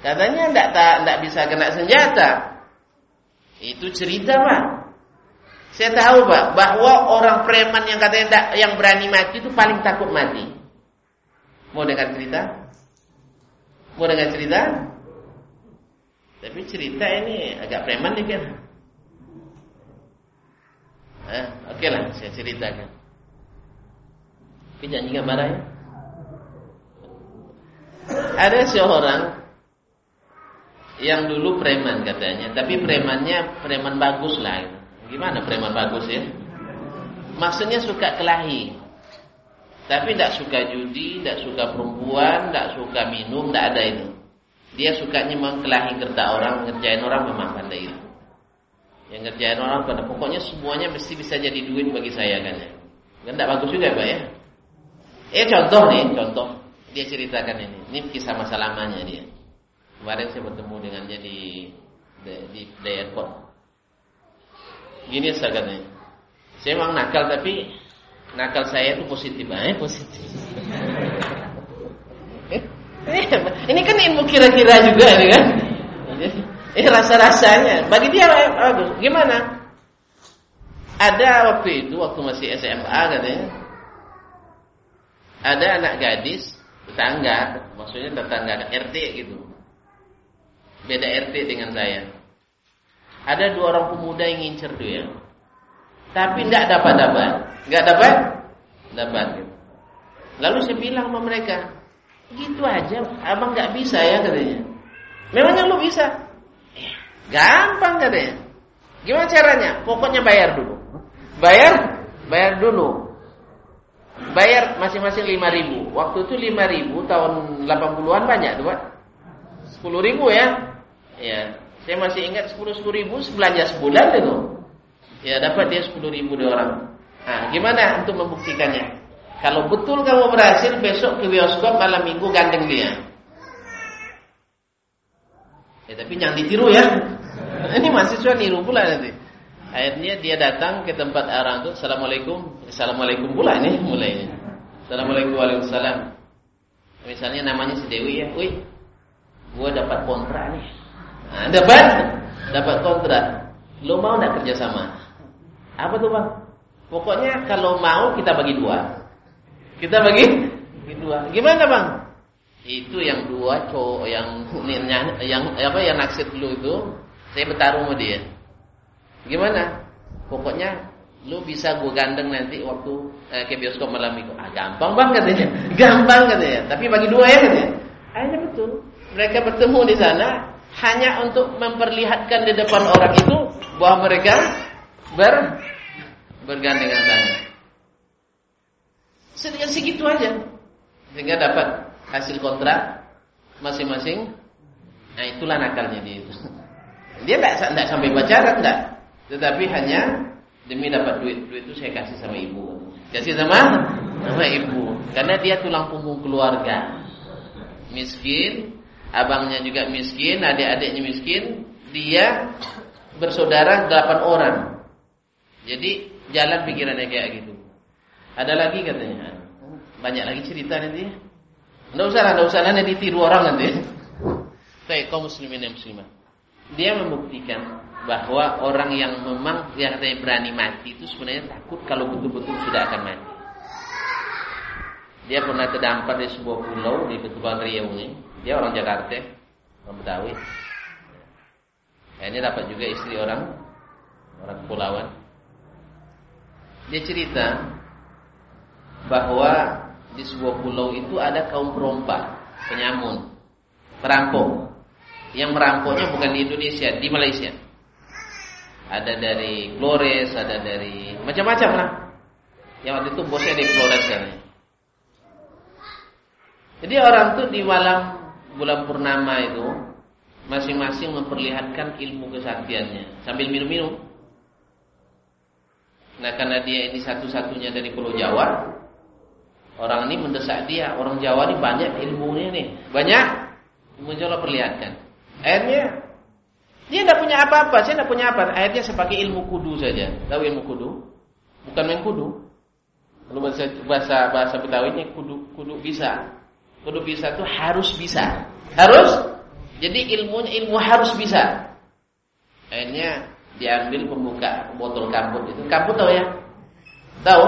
Katanya ndak ndak bisa kena senjata. Itu cerita, Pak. Saya tahu, Pak, bahwa orang preman yang katanya ndak, yang berani mati itu paling takut mati. Mau dengar cerita? Mau dengar cerita? Tapi cerita ini agak preman nih. Eh, oke okay lah, saya ceritakan. Tapi jangan nggak marah ya. Ada seorang yang dulu preman katanya, tapi premannya preman bagus lah. Gimana preman bagus ya? Maksudnya suka kelahi. Tapi tidak suka judi, tidak suka perempuan, tidak suka minum, tidak ada itu. Dia sukanya mengkelahi kerja orang, ngerjain orang memang pandai itu. Yang ngerjain orang pada pokoknya semuanya mesti bisa jadi duit bagi saya kan ya. Kan tidak bagus juga Pak ya. Eh contoh nih, contoh dia ceritakan ini. Ini kisah masa lamanya dia. Kemarin saya bertemu dengannya di di, di, di airport. Gini saya memang nakal tapi nakal saya itu positif, eh positif. ini kan ilmu kira-kira juga ini kan. Ini rasa-rasanya. Bagi dia bagus. Gimana? Ada waktu itu, waktu masih SMA katanya. Ada anak gadis tetangga, maksudnya tetangga RT gitu. Beda RT dengan saya. Ada dua orang pemuda yang ngincer dia. Tapi tidak dapat-dapat. Enggak dapat? Dapat. Lalu saya bilang sama mereka, gitu aja, abang nggak bisa ya katanya. Memangnya lu bisa? Gampang katanya. Gimana caranya? Pokoknya bayar dulu. Bayar? Bayar dulu. Bayar masing-masing lima ribu. Waktu itu lima ribu tahun 80-an banyak tuh Pak. 10 ribu ya. Ya, saya masih ingat 10 10 ribu belanja sebulan itu. Ya dapat dia 10 ribu dari orang. Nah, gimana untuk membuktikannya? Kalau betul kamu berhasil besok ke bioskop malam minggu gandeng dia. Ya tapi jangan ditiru ya. Ini mahasiswa niru pula nanti. Akhirnya dia datang ke tempat orang itu, Assalamualaikum, Assalamualaikum pula ini mulai. Assalamualaikum Waalaikumsalam. Misalnya namanya si Dewi ya, wih, gua dapat kontrak nih. Nah, dapat, dapat kontrak. Lo mau nggak kerja sama? Apa tuh bang? Pokoknya kalau mau kita bagi dua. Kita bagi, bagi dua. Gimana bang? Itu yang dua cowok yang yang, yang apa yang naksir dulu itu saya bertarung sama dia. Gimana? Pokoknya lu bisa gue gandeng nanti waktu eh, ke bioskop malam itu. Ah gampang banget katanya. Gampang katanya. Tapi bagi dua ya katanya. Akhirnya betul. Mereka bertemu di sana hanya untuk memperlihatkan di depan orang itu bahwa mereka ber bergandengan tangan. Sedikit segitu aja. Sehingga dapat hasil kontrak masing-masing. Nah itulah nakalnya dia itu. Dia tidak sampai pacaran tidak, tetapi hanya demi dapat duit. Duit itu saya kasih sama ibu. Kasih sama sama ibu. Karena dia tulang punggung keluarga. Miskin, abangnya juga miskin, adik-adiknya miskin, dia bersaudara delapan orang. Jadi jalan pikirannya kayak gitu. Ada lagi katanya. Banyak lagi cerita nanti. Tidak usah tidak usah nanti ditiru orang nanti. Baik, kaum muslimin dan muslimah dia membuktikan bahwa orang yang memang yang berani mati itu sebenarnya takut kalau betul-betul sudah akan mati. Dia pernah terdampar di sebuah pulau di Kepulauan Riau ini. Dia orang Jakarta, orang Betawi. Nah, ini dapat juga istri orang orang kepulauan. Dia cerita bahwa di sebuah pulau itu ada kaum perompak, penyamun, perampok yang merampoknya bukan di Indonesia, di Malaysia. Ada dari Flores, ada dari macam-macam lah. Yang waktu itu bosnya di Flores kan. Jadi orang tuh di malam bulan purnama itu masing-masing memperlihatkan ilmu kesaktiannya sambil minum-minum. Nah karena dia ini satu-satunya dari Pulau Jawa, orang ini mendesak dia. Orang Jawa ini banyak ilmunya nih, banyak. Mencoba perlihatkan. Akhirnya dia tidak punya apa-apa, saya tidak punya apa. Akhirnya pakai ilmu kudu saja. Tahu ilmu kudu? Bukan main kudu. Kalau bahasa bahasa bahasa Betawinya kudu kudu bisa. Kudu bisa itu harus bisa. Harus Jadi ilmunya ilmu harus bisa. Akhirnya diambil pembuka botol kamput itu. Kamput tahu ya? Tahu?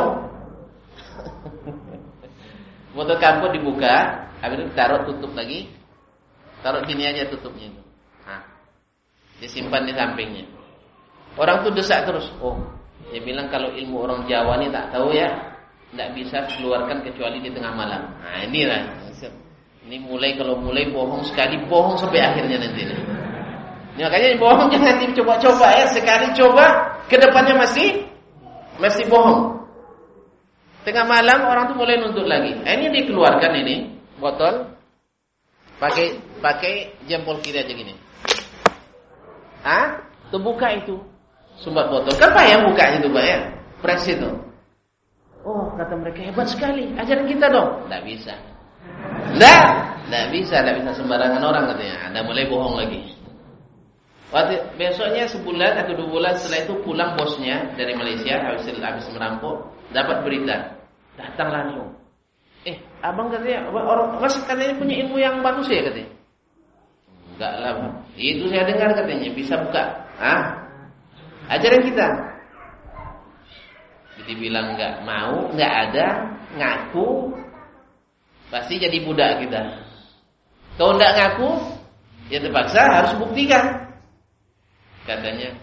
botol kamput dibuka, habis itu taruh tutup lagi. Taruh gini aja tutupnya itu. Nah, disimpan di sampingnya. Orang tuh desak terus. Oh, dia bilang kalau ilmu orang Jawa ini tak tahu ya, tidak bisa keluarkan kecuali di tengah malam. Nah, inilah. Ini mulai kalau mulai bohong sekali, bohong sampai akhirnya nanti. Ya, makanya bohong jangan dicoba-coba ya. Sekali coba, ke depannya masih masih bohong. Tengah malam orang tuh mulai nuntut lagi. Eh, ini dikeluarkan ini botol, pakai pakai jempol kiri aja gini. Ah, tuh buka itu sumbat botol. Kan yang buka itu pak ya, press itu. Oh kata mereka hebat sekali, ajaran kita dong. Tidak bisa. Tidak, tidak bisa, tidak bisa sembarangan orang katanya. Anda mulai bohong lagi. Waktu besoknya sebulan atau dua bulan setelah itu pulang bosnya dari Malaysia habis habis merampok dapat berita datang langsung. Eh, abang katanya orang mas katanya punya ilmu yang bagus ya katanya. Enggak lah. Itu saya dengar katanya bisa buka. Ah, ajaran kita. Jadi bilang enggak mau, enggak ada, ngaku, pasti jadi budak kita. Kalau enggak ngaku, ya terpaksa harus buktikan. Katanya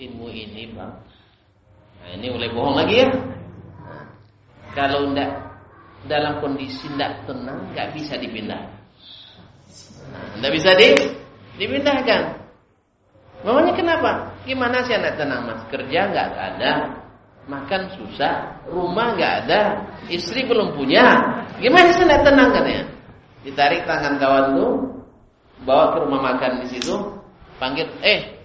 ilmu ini bang. Nah ini mulai bohong lagi ya. Kalau ndak dalam kondisi ndak tenang nggak bisa dipindah. Ndak bisa di dipindahkan. Mamanya kenapa? Gimana sih anak tenang mas? Kerja nggak ada, makan susah, rumah nggak ada, istri belum punya. Gimana sih anak tenang katanya? Ditarik tangan kawan tuh, bawa ke rumah makan di situ, panggil, eh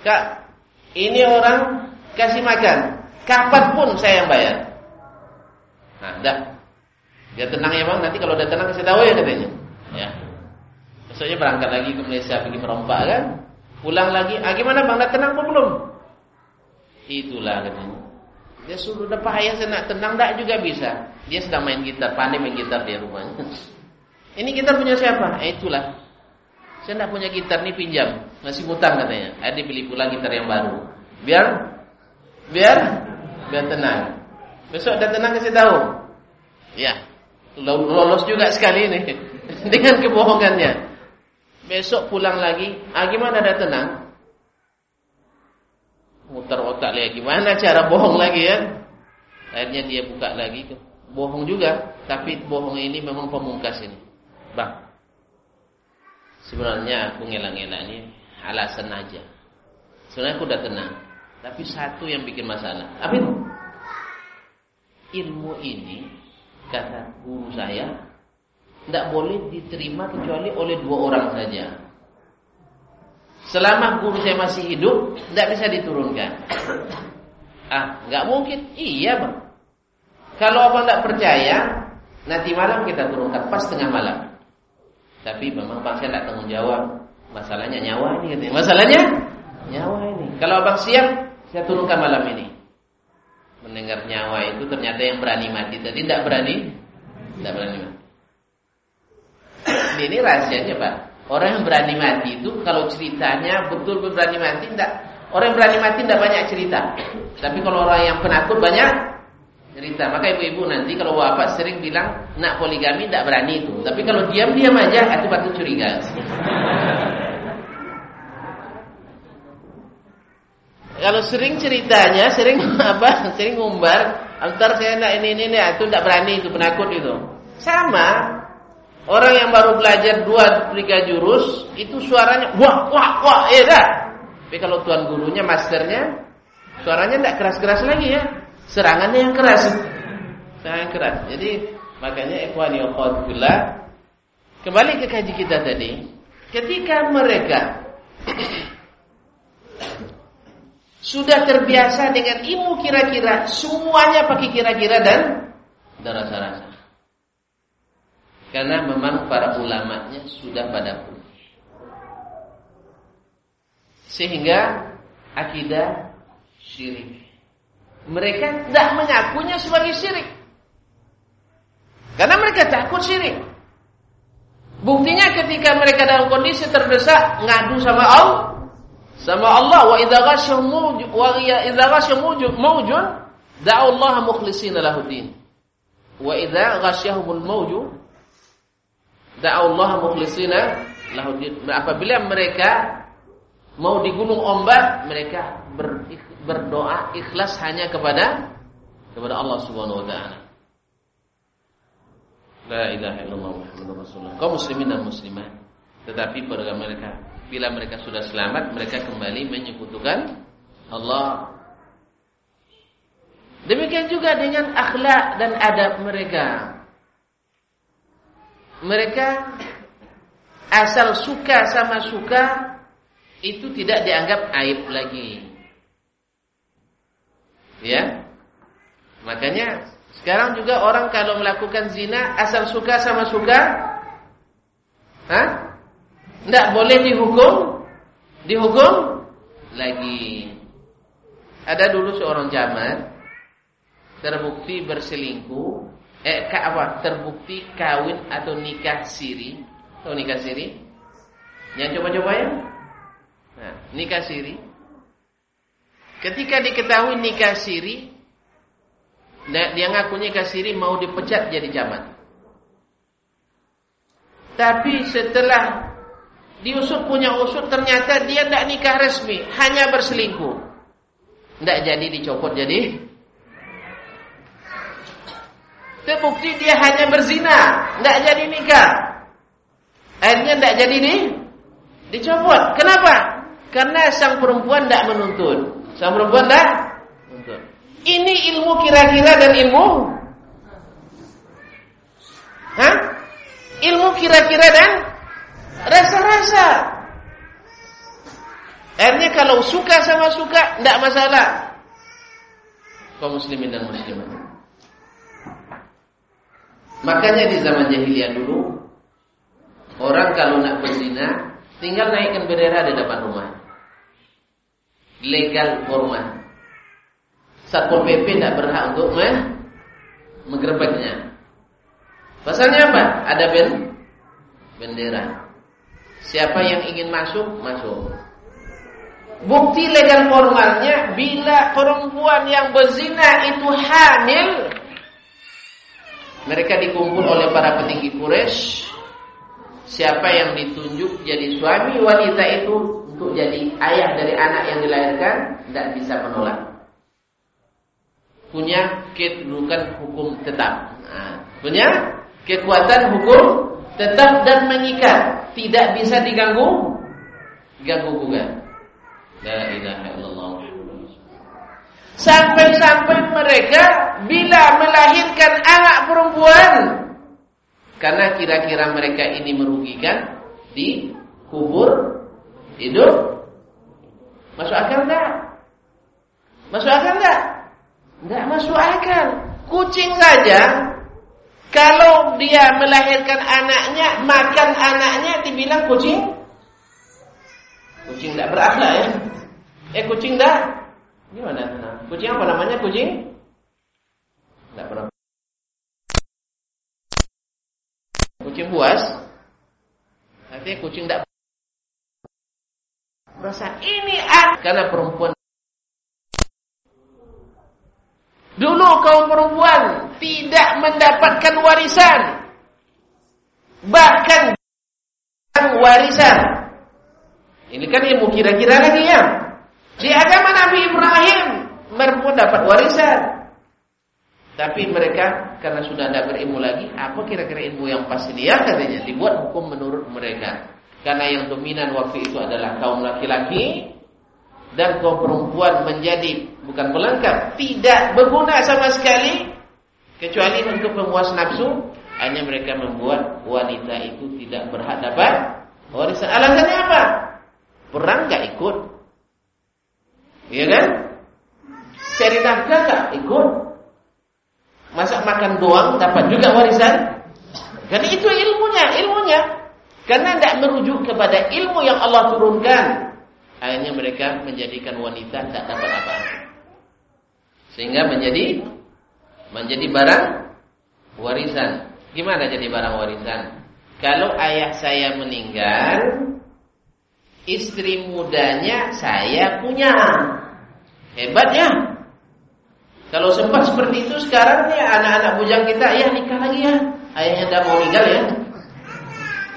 Kak, ini orang kasih makan. Kapan pun saya yang bayar. Nah, dah. Dia tenang ya bang. Nanti kalau udah tenang saya tahu ya katanya. Ya. Besoknya berangkat lagi ke Malaysia pergi merompak kan. Pulang lagi. Ah gimana bang? Udah tenang apa belum? Itulah katanya. Dia suruh udah payah saya nak tenang tak juga bisa. Dia sedang main gitar, pandai main gitar di rumahnya. Ini gitar punya siapa? Eh, itulah. Saya tidak punya gitar nih pinjam, masih ngutang katanya. Ada beli pula gitar yang baru. Biar biar biar tenang. Besok udah tenang kasih tahu. Ya. Lolos juga sekali ini dengan kebohongannya. Besok pulang lagi, ah gimana ada tenang? Muter otak lagi, gimana cara bohong lagi ya? Akhirnya dia buka lagi, bohong juga, tapi bohong ini memang pemungkas ini. Bang, Sebenarnya aku ngelak-ngelak ini alasan aja. Sebenarnya aku udah tenang. Tapi satu yang bikin masalah. Apa itu? Ilmu ini kata guru saya tidak boleh diterima kecuali oleh dua orang saja. Selama guru saya masih hidup, tidak bisa diturunkan. Ah, nggak mungkin. Iya bang. Kalau abang tidak percaya, nanti malam kita turunkan pas tengah malam. Tapi memang Pak saya tidak tanggung jawab. Masalahnya nyawa ini katanya. Masalahnya nyawa ini. Kalau abang siap, saya turunkan malam ini. Mendengar nyawa itu ternyata yang berani mati. Tadi tidak berani, tidak berani mati. Ini rahasianya Pak. Orang yang berani mati itu kalau ceritanya betul berani mati tidak. Orang yang berani mati tidak banyak cerita. Tapi kalau orang yang penakut banyak cerita. Maka ibu-ibu nanti kalau bapak sering bilang nak poligami tidak berani itu. Tapi kalau diam-diam aja itu patut curiga. kalau sering ceritanya, sering apa? Sering ngumbar, antar saya nak ini ini, ini itu tidak berani itu penakut itu. Sama orang yang baru belajar dua tiga jurus itu suaranya wah wah wah ya dah. Tapi kalau tuan gurunya, masternya, suaranya tidak keras-keras lagi ya serangannya yang keras. Serangan keras. Jadi makanya ikhwani wa kembali ke kaji kita tadi, ketika mereka sudah terbiasa dengan ilmu kira-kira, semuanya pakai kira-kira dan dan rasa-rasa. Karena memang para ulamanya sudah pada pun. Sehingga akidah syirik mereka tidak mengakunya sebagai syirik. Karena mereka takut syirik. Buktinya ketika mereka dalam kondisi terdesak ngadu sama Allah, sama Allah wa idza ghasyahum wa idza ghasyahum mawjun da'u Allah mukhlishina lahuddin. Wa idza ghasyahumul da'u Allah mukhlishina lahuddin. Apabila mereka mau di gunung ombak, mereka berdoa ikhlas hanya kepada kepada Allah Subhanahu wa taala. La ilaha illallah Muhammadur Rasulullah. Kaum muslimin dan muslimat. Tetapi pada mereka bila mereka sudah selamat, mereka kembali menyekutukan Allah. Demikian juga dengan akhlak dan adab mereka. Mereka asal suka sama suka itu tidak dianggap aib lagi. Ya. Makanya sekarang juga orang kalau melakukan zina asal suka sama suka, Hah? Tidak boleh dihukum, dihukum lagi. Ada dulu seorang zaman terbukti berselingkuh, eh apa? Terbukti kawin atau nikah siri, atau nikah siri? Yang coba-coba ya? Nah, nikah siri. Ketika diketahui nikah siri, dia ngakunya kasiri mau dipecat jadi camat. Tapi setelah diusut punya usut ternyata dia tidak nikah resmi, hanya berselingkuh. Tidak jadi dicopot jadi. Terbukti dia hanya berzina, tidak jadi nikah. Akhirnya tidak jadi di dicopot. Kenapa? Karena sang perempuan tidak menuntut. Sang perempuan tidak menuntut. Ini ilmu kira-kira dan ilmu Hah? Ilmu kira-kira dan rasa-rasa. Akhirnya kalau suka sama suka tidak masalah. Kaum muslimin dan muslimat. Makanya di zaman jahiliyah dulu orang kalau nak berzina tinggal naikkan bendera di depan rumah. Legal rumah. Satpol PP tidak berhak untuk menggerebeknya. Pasalnya apa? Ada ben bendera. Siapa yang ingin masuk, masuk. Bukti legal formalnya bila perempuan yang berzina itu hamil mereka dikumpul oleh para petinggi Quraisy siapa yang ditunjuk jadi suami wanita itu untuk jadi ayah dari anak yang dilahirkan tidak bisa menolak punya kedudukan hukum tetap. Nah, punya kekuatan hukum tetap dan mengikat, tidak bisa diganggu, ganggu gugat. La ilaha illallah. Sampai-sampai mereka bila melahirkan anak perempuan karena kira-kira mereka ini merugikan di kubur hidup masuk akal enggak? Masuk akal enggak? Tidak masuk akal. Kucing saja kalau dia melahirkan anaknya, makan anaknya dibilang kucing. Kucing tidak berakhlak ya. Eh kucing dah. Gimana? Nah, kucing apa namanya kucing? Tidak pernah. Kucing buas. Artinya kucing tidak merasa ini ah karena perempuan Dulu kaum perempuan tidak mendapatkan warisan. Bahkan warisan. Ini kan ilmu kira-kira lagi ya. Di agama Nabi Ibrahim perempuan dapat warisan. Tapi mereka karena sudah tidak berilmu lagi, apa kira-kira ilmu yang pasti dia katanya dibuat hukum menurut mereka. Karena yang dominan waktu itu adalah kaum laki-laki dan kaum perempuan menjadi bukan pelengkap, tidak berguna sama sekali kecuali untuk memuas nafsu, hanya mereka membuat wanita itu tidak berhak dapat warisan. Alasannya apa? Perang gak ikut. Iya kan? Cari nafkah gak ikut. Masak makan doang dapat juga warisan. Karena itu ilmunya, ilmunya. Karena tidak merujuk kepada ilmu yang Allah turunkan akhirnya mereka menjadikan wanita tak dapat apa-apa. Sehingga menjadi menjadi barang warisan. Gimana jadi barang warisan? Kalau ayah saya meninggal, istri mudanya saya punya. Hebat ya. Kalau sempat seperti itu sekarang nih anak-anak bujang kita, ya nikah lagi ya. Ayahnya udah mau meninggal ya.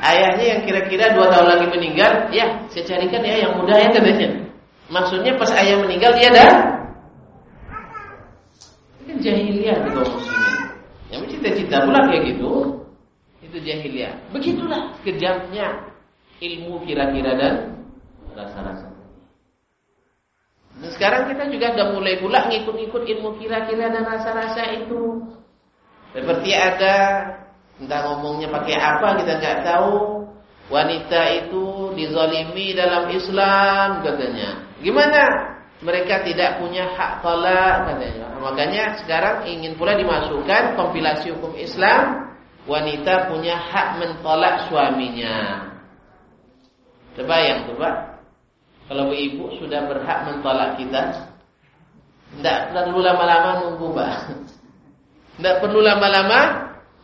Ayahnya yang kira-kira dua tahun lagi meninggal, ya saya carikan ya yang muda ya katanya. Maksudnya pas ayah meninggal dia dah Ini jahiliyah di kaum muslimin. Yang cita-cita pula kayak gitu. Itu jahiliyah. Begitulah kejamnya ilmu kira-kira dan rasa-rasa. Dan sekarang kita juga udah mulai pula ngikut-ngikut ilmu kira-kira dan rasa-rasa itu. Seperti ada entah ngomongnya pakai apa kita nggak tahu. Wanita itu dizalimi dalam Islam katanya. Gimana? Mereka tidak punya hak tolak katanya. Makanya sekarang ingin pula dimasukkan kompilasi hukum Islam wanita punya hak mentolak suaminya. Terbayang tuh Pak. Kalau ibu sudah berhak mentolak kita, tidak perlu lama-lama nunggu Pak. Tidak perlu lama-lama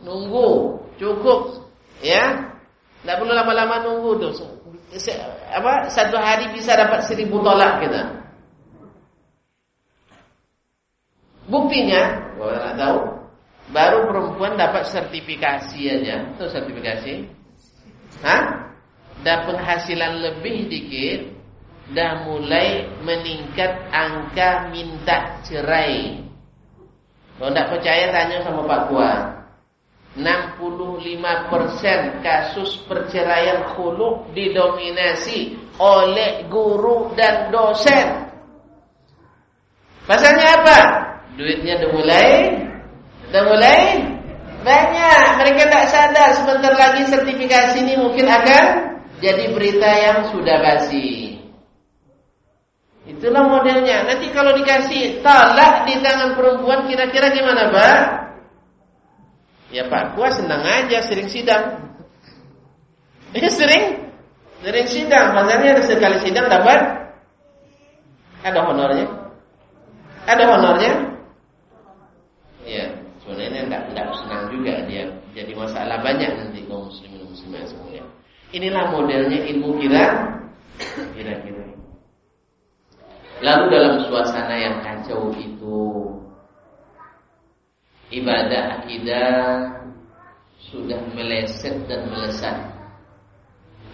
nunggu, cukup ya. Tidak perlu lama-lama nunggu tuh apa satu hari bisa dapat seribu tolak kita. Buktinya, nggak tahu, baru perempuan dapat sertifikasi aja, itu sertifikasi. Hah? Dan penghasilan lebih dikit, dah mulai meningkat angka minta cerai. Kalau tidak percaya tanya sama Pak Kuat. 65% kasus perceraian khuluk didominasi oleh guru dan dosen. Pasalnya apa? Duitnya udah mulai udah mulai banyak. Mereka tak sadar sebentar lagi sertifikasi ini mungkin akan jadi berita yang sudah basi. Itulah modelnya. Nanti kalau dikasih talak di tangan perempuan kira-kira gimana, Pak? Ya Pak Kuas senang aja sering sidang. Ya sering, sering sidang. Ada sekali sidang dapat ada honornya. Ada honornya? Ya, sebenarnya enggak enggak senang juga dia jadi masalah banyak nanti kaum muslimin muslimah semuanya. Inilah modelnya ilmu kira kira-kira. Lalu dalam suasana yang kacau itu ibadah akidah sudah meleset dan melesat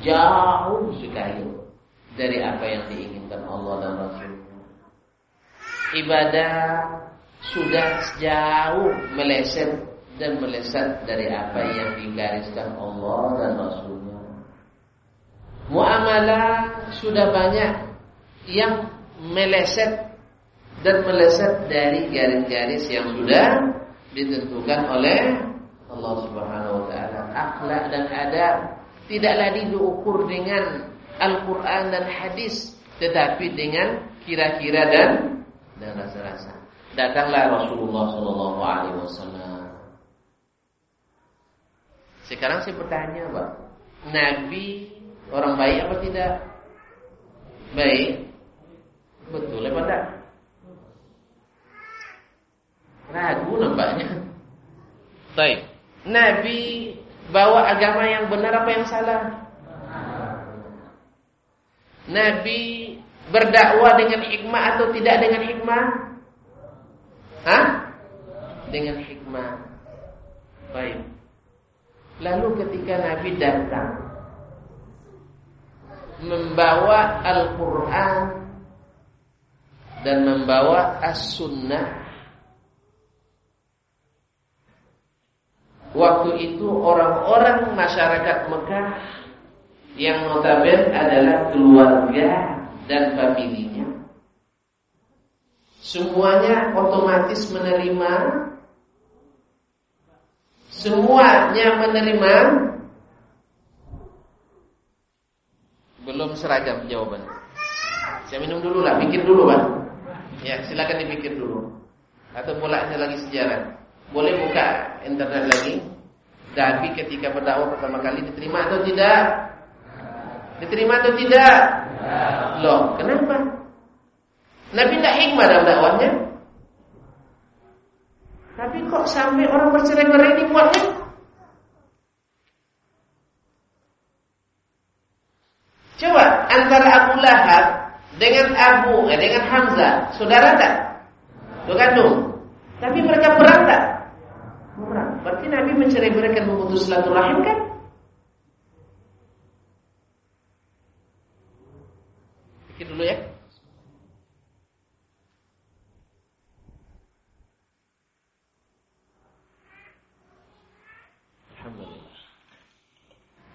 jauh sekali dari apa yang diinginkan Allah dan Rasulnya. Ibadah sudah jauh meleset dan melesat dari apa yang digariskan Allah dan Rasulnya. Muamalah sudah banyak yang meleset dan meleset dari garis-garis yang sudah ditentukan oleh Allah Subhanahu wa taala. Akhlak dan adab tidaklah diukur dengan Al-Qur'an dan hadis, tetapi dengan kira-kira dan dan rasa-rasa. Datanglah Rasulullah sallallahu alaihi wasallam. Sekarang saya bertanya, Pak. Nabi orang baik apa tidak? Baik. Betul apa tidak? Ragu nampaknya. Baik. Nabi bawa agama yang benar apa yang salah? Nabi berdakwah dengan hikmah atau tidak dengan hikmah? Hah? Dengan hikmah. Baik. Lalu ketika Nabi datang membawa Al-Qur'an dan membawa As-Sunnah. Waktu itu orang-orang masyarakat Mekah yang notabene adalah keluarga dan familinya. Semuanya otomatis menerima. Semuanya menerima. Belum seragam jawabannya. Saya minum dulu lah, pikir dulu Pak Ya silakan dipikir dulu Atau mulanya lagi sejarah boleh buka internet lagi. Tapi ketika berdakwah pertama kali diterima atau tidak? Diterima atau tidak? Loh, kenapa? Nabi tidak hikmah dalam dakwahnya. Tapi kok sampai orang bercerai-berai dibuatnya? Coba antara Abu Lahab dengan Abu eh, dengan Hamzah, saudara tak? Berkandung. Tapi mereka perang tak? Perang. Berarti Nabi mencerai mereka memutus silaturahim kan? Pikir dulu ya. Alhamdulillah.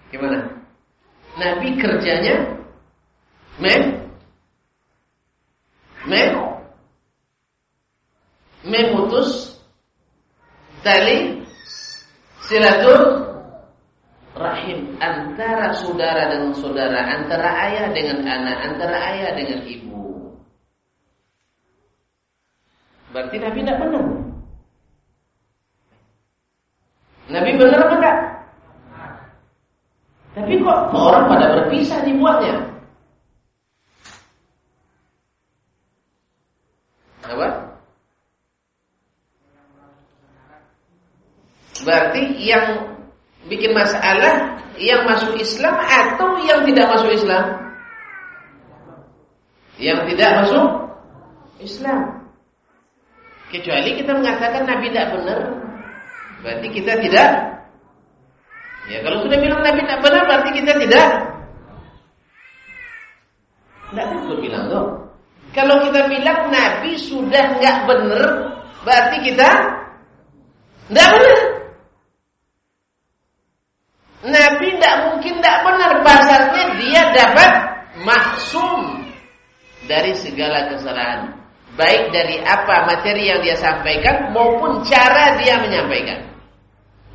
Gimana? Nabi kerjanya silatur rahim antara saudara dengan saudara, antara ayah dengan anak, antara ayah dengan ibu. Berarti Nabi tidak benar. Nabi benar apa enggak? Tapi kok orang pada berpisah dibuatnya? Apa? Berarti yang bikin masalah yang masuk Islam atau yang tidak masuk Islam? Yang tidak masuk Islam. Kecuali kita mengatakan Nabi tidak benar, berarti kita tidak Ya kalau sudah bilang Nabi tidak benar berarti kita tidak tidak takut bilang tuh. Kalau kita bilang Nabi sudah nggak benar berarti kita tidak benar. Nabi tidak mungkin tidak benar pasarnya dia dapat maksum dari segala kesalahan baik dari apa materi yang dia sampaikan maupun cara dia menyampaikan.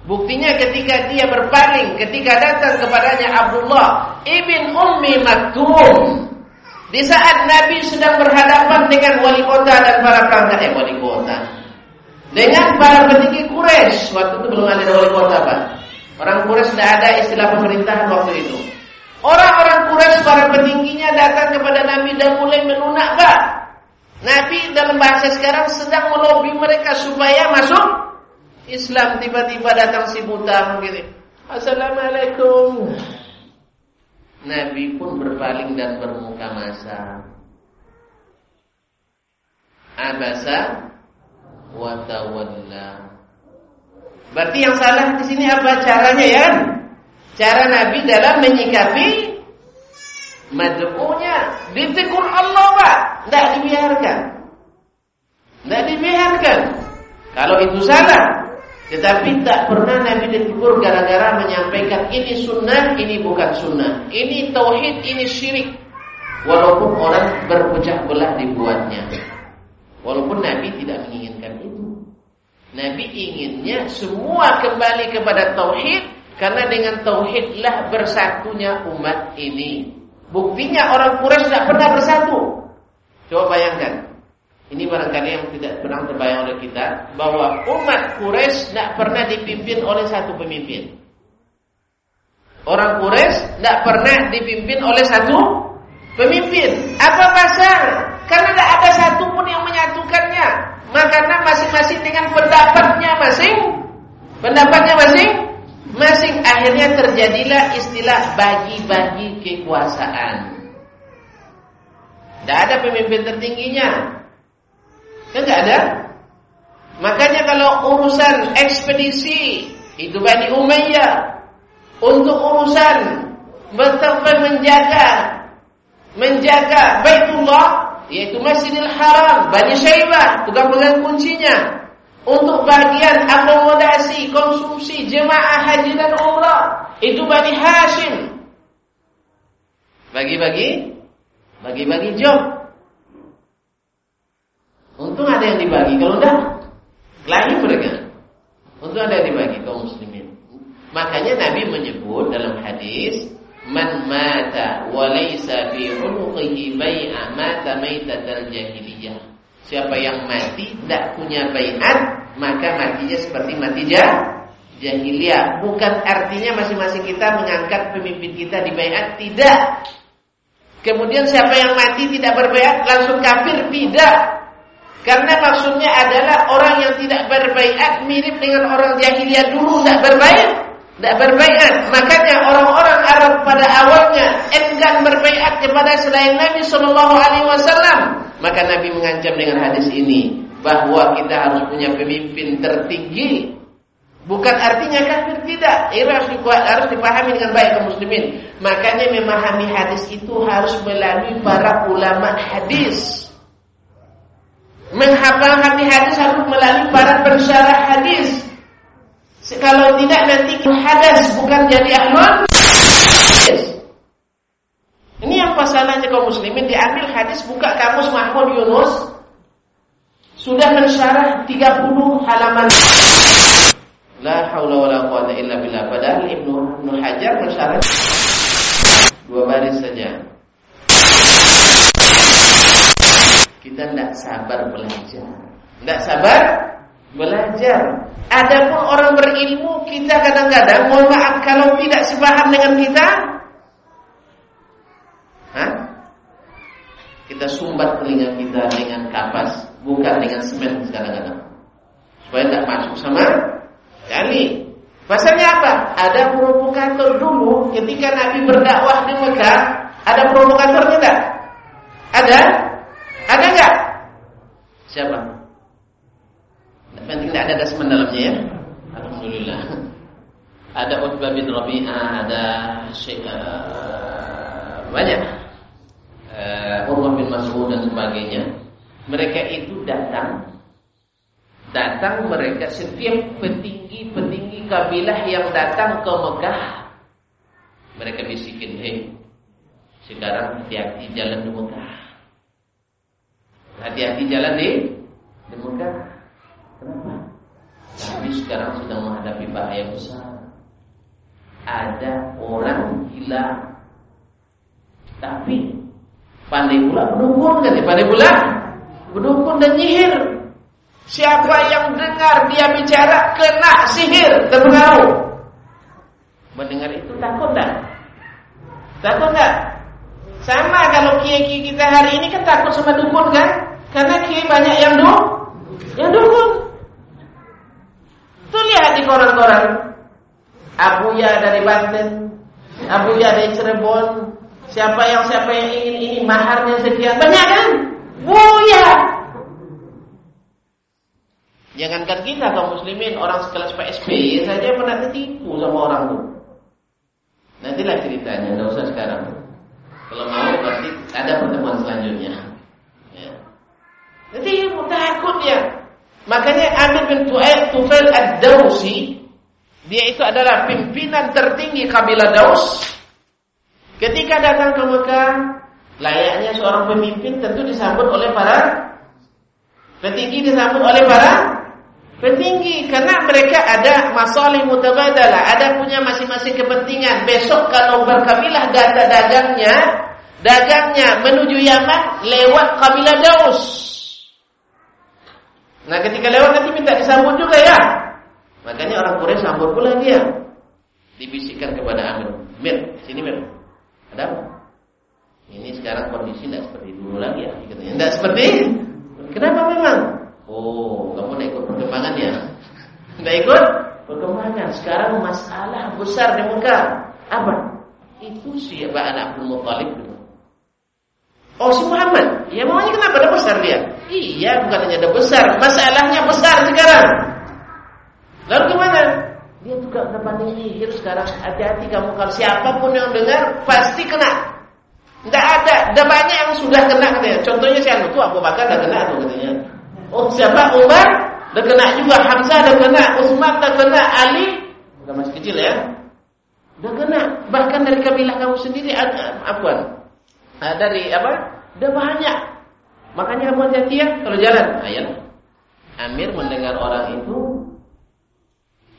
Buktinya ketika dia berpaling, ketika datang kepadanya Abdullah ibn Ummi Maktum. Di saat Nabi sedang berhadapan dengan wali kota dan para perangkat eh wali kota. Dengan para petinggi Quraisy, waktu itu belum ada wali kota, Pak. Orang Quraisy tidak ada istilah pemerintahan waktu itu. Orang-orang Quraisy para petingginya datang kepada Nabi dan mulai melunak, Pak. Nabi dalam bahasa sekarang sedang melobi mereka supaya masuk Islam tiba-tiba datang si buta begini. Assalamualaikum. Nabi pun berpaling dan bermuka masa. Abasa wa tawalla. Berarti yang salah di sini apa caranya ya? Cara Nabi dalam menyikapi mad'unya. Ditegur Allah, Pak. Tidak dibiarkan. Tidak dibiarkan. Kalau itu salah, tetapi tak pernah Nabi ditegur gara-gara menyampaikan ini sunnah, ini bukan sunnah. Ini tauhid, ini syirik. Walaupun orang berpecah belah dibuatnya. Walaupun Nabi tidak menginginkan itu. Nabi inginnya semua kembali kepada tauhid karena dengan tauhidlah bersatunya umat ini. Buktinya orang Quraisy tidak pernah bersatu. Coba bayangkan, ini barangkali yang tidak pernah terbayang oleh kita bahwa umat Quraisy tidak pernah dipimpin oleh satu pemimpin. Orang Quraisy tidak pernah dipimpin oleh satu pemimpin. Apa pasal? Karena tidak ada satu pun yang menyatukannya. Makanya masing-masing dengan pendapatnya masing, pendapatnya masing, masing akhirnya terjadilah istilah bagi-bagi kekuasaan. Tidak ada pemimpin tertingginya. Kan enggak ada? Makanya kalau urusan ekspedisi itu Bani Umayyah untuk urusan betapa menjaga menjaga Baitullah yaitu Masjidil Haram Bani Syaibah tukang pegang kuncinya untuk bagian akomodasi konsumsi jemaah haji dan umrah itu Bani Hashim bagi-bagi bagi-bagi job Untung ada yang dibagi. Kalau enggak, lagi mereka. Untung ada yang dibagi kaum muslimin. Makanya Nabi menyebut dalam hadis, "Man mata wa laysa fi unuqihi bai'a mata maitatal jahiliyah." Siapa yang mati tidak punya baiat, maka matinya seperti mati jahiliyah. Bukan artinya masing-masing kita mengangkat pemimpin kita di baiat, tidak. Kemudian siapa yang mati tidak berbaiat langsung kafir, tidak. Karena maksudnya adalah orang yang tidak berbaikat mirip dengan orang jahiliyah dulu tidak berbaikat. Tidak berbaikat. Makanya orang-orang Arab pada awalnya enggan berbaikat kepada selain Nabi Shallallahu Alaihi Wasallam. Maka Nabi mengancam dengan hadis ini bahwa kita harus punya pemimpin tertinggi. Bukan artinya kafir tidak. Ini harus, dipahami dengan baik kaum muslimin. Makanya memahami hadis itu harus melalui para ulama hadis. Menghafal hadis harus melalui para pensyarah hadis. Kalau tidak nanti hadas bukan jadi ahlul Pasalnya kaum muslimin diambil hadis buka kamus Mahmud Yunus sudah mensyarah 30 halaman. La haula wala quwata illa billah. Padahal Ibnu Ibnu Hajar mensyarah dua baris saja. Kita tidak sabar belajar. Tidak sabar belajar. Adapun orang berilmu kita kadang-kadang mohon maaf kalau tidak sepaham dengan kita, Hah? Kita sumbat telinga kita dengan kapas, bukan dengan semen kadang-kadang, supaya tidak masuk sama kali. Pasalnya apa? Ada provokator dulu ketika Nabi berdakwah di Mekah, ada provokator tidak? Ada? Ada nggak? Siapa? Penting tidak ada dasman dalamnya ya. Alhamdulillah. Ada Utbah bin Rabi'ah, ada Syekh uh, banyak. Uh, bin Mas'ud dan sebagainya. Mereka itu datang datang mereka setiap petinggi-petinggi kabilah yang datang ke Mekah mereka bisikin, "Hei, sekarang hati-hati jalan di Mekah." Hati-hati jalan di di Mekah. Kenapa? Kami sekarang sedang menghadapi bahaya besar. Ada orang gila, tapi pandai pula berdukun kan? Pandai pula berdukun dan nyihir. Siapa yang dengar dia bicara kena sihir terpengaruh. Mendengar itu takut tak? Takut tak? Sama kalau kiai-kiai kita hari ini kan takut sama dukun kan? Karena kiai banyak yang dukun, yang dukun. Tuh lihat di koran-koran. Abuya dari Banten, Abuya dari Cirebon. Siapa yang siapa yang ingin ini maharnya sekian banyak kan? Buya. Jangankan kita kaum muslimin orang sekelas PSB saja pernah tertipu sama orang tuh. Nantilah ceritanya, tidak usah sekarang. Kalau mau berarti ada pertemuan selanjutnya. Ya. Jadi takut ya. Makanya Amir bin Tu'aid Tufail ad-Dawsi dia itu adalah pimpinan tertinggi kabilah Daus. Ketika datang ke Mekah, layaknya seorang pemimpin tentu disambut oleh para petinggi disambut oleh para petinggi karena mereka ada masalah mutabadalah, ada punya masing-masing kepentingan. Besok kalau berkabilah data dagangnya, dagangnya menuju Yaman lewat kabilah Daus. Nah ketika lewat nanti minta disambut juga ya. Makanya orang Quraisy sambut pula dia. Dibisikkan kepada Amir. Mir, sini Mir. Ada apa? Ini sekarang kondisi tidak seperti dulu lagi ya. Tidak seperti Kenapa memang? Oh, kamu tidak ikut perkembangan ya? Tidak ikut perkembangan. Sekarang masalah besar di muka. Apa? Itu siapa anak Abdul Muttalib Oh si Muhammad, ya maunya kenapa ada besar dia? Iya, bukan hanya ada besar, masalahnya besar sekarang. Lalu gimana? Dia juga udah pandai sihir sekarang. Hati-hati kamu kalau siapa pun yang dengar pasti kena. Tidak ada, ada banyak yang sudah kena katanya. Contohnya si Anu tuh Abu Bakar udah kena tuh katanya. Oh siapa Umar? Udah kena juga Hamzah udah kena, Utsman udah kena, Ali udah masih kecil ya. Udah kena. Bahkan dari kabilah kamu sendiri ada apa? Nah, dari apa? Udah banyak. Makanya kamu hati-hati ya kalau jalan. Ayah. Amir mendengar orang itu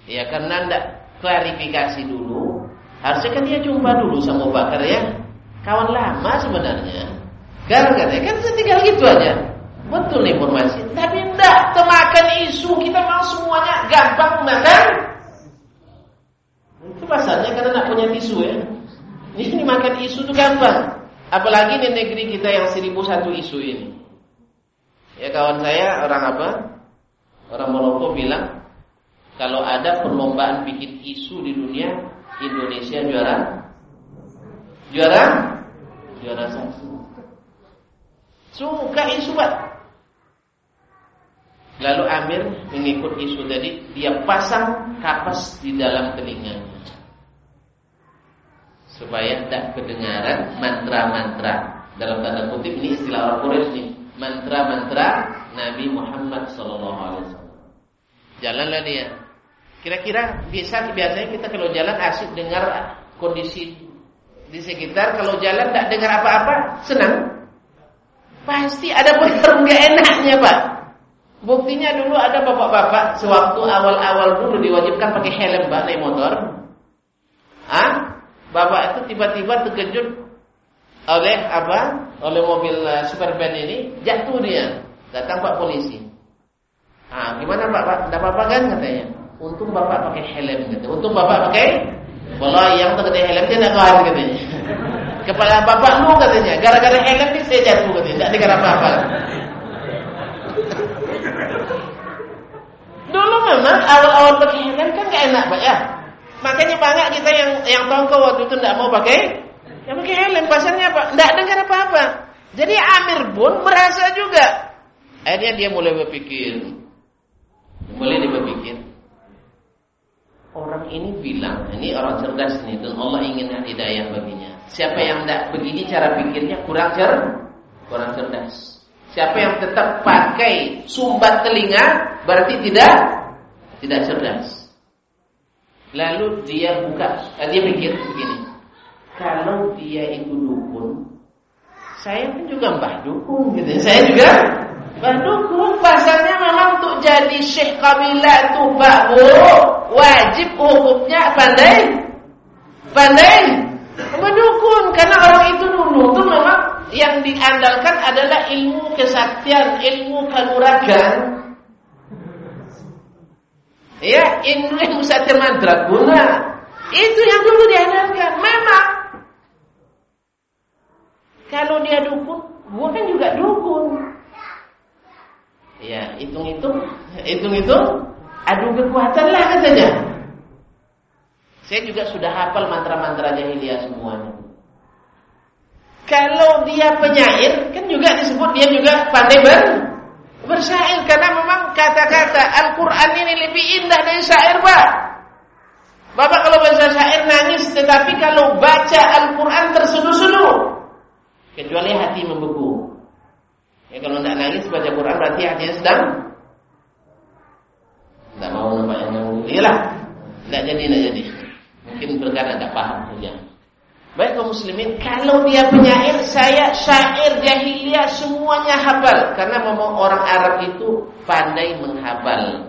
ya karena ndak klarifikasi dulu. Harusnya kan dia jumpa dulu sama Bakar ya. Kawan lama sebenarnya. Gara-gara kan tinggal gitu aja. Betul informasi. Tapi enggak temakan isu kita mau semuanya gampang makan. Itu pasalnya karena nak punya tisu ya. Ini makan isu itu gampang. Apalagi di negeri kita yang seribu satu isu ini. Ya kawan saya orang apa? Orang Maroko bilang Kalau ada perlombaan bikin isu di dunia, Indonesia juara. Juara? Juara satu. Suka isu, Pak. Lalu Amir mengikut isu tadi, dia pasang kapas di dalam telinganya. Supaya tidak kedengaran mantra-mantra. Dalam tanda kutip ini istilah orang Quraisy nih, mantra-mantra Nabi Muhammad SAW. Jalanlah dia. Kira-kira bisa biasanya kita kalau jalan asik dengar kondisi di sekitar. Kalau jalan tidak dengar apa-apa, senang. Pasti ada perkara nggak enaknya, Pak. Buktinya dulu ada bapak-bapak sewaktu awal-awal dulu diwajibkan pakai helm Pak naik motor. Ah, bapak itu tiba-tiba terkejut oleh apa? Oleh mobil uh, superban ini jatuh dia. Datang Pak polisi. Ah, gimana Pak? Pak, tidak apa-apa kan katanya. Untung Bapak pakai helm gitu. Untung Bapak pakai Wallahi yang terkena helm dia tidak keluar katanya. Kepala Bapak lu katanya. Gara-gara helm ini saya jatuh katanya. Tidak dengar apa-apa. Dulu memang awal-awal pakai helm kan gak enak Pak ya. Makanya banyak kita yang yang tongkol waktu itu tidak mau pakai yang pakai helm. Pasarnya apa? Tidak dengar apa-apa. Jadi Amir pun merasa juga. Akhirnya dia mulai berpikir. Mulai dia berpikir. Ini bilang, ini orang cerdas nih, dan Allah ingin hidayah baginya. Siapa yang tidak begini cara pikirnya kurang cer, kurang cerdas. Siapa yang tetap pakai sumbat telinga berarti tidak tidak cerdas. Lalu dia buka, eh, dia pikir begini. Kalau dia itu dukun, saya pun juga mbah dukun gitu. Saya juga mbah dukun. Pasalnya jadi syekh kabilah itu Bu, wajib hukumnya pandai pandai mendukun karena orang itu dulu tuh memang yang diandalkan adalah ilmu kesaktian, ilmu kanuragan. Ya, ilmu sakti mandraguna. Itu yang dulu diandalkan. Memang kalau dia dukun, gua kan juga dukun. Ya, hitung-hitung, hitung-hitung, adu kekuatan lah katanya. Saya juga sudah hafal mantra-mantra jahiliyah semuanya. Kalau dia penyair, kan juga disebut dia juga pandai ber bersyair karena memang kata-kata Al-Qur'an ini lebih indah dari syair, Pak. Bapak kalau baca syair nangis, tetapi kalau baca Al-Qur'an terseduh-seduh. Kecuali hati membeku. Ya kalau tidak nangis baca Quran berarti hatinya sedang tidak mau nampak yang Iyalah, tidak jadi, tidak jadi. Mungkin perkara tidak paham saja. Baik kaum muslimin, kalau dia penyair, saya syair jahiliyah semuanya hafal karena memang orang Arab itu pandai menghafal.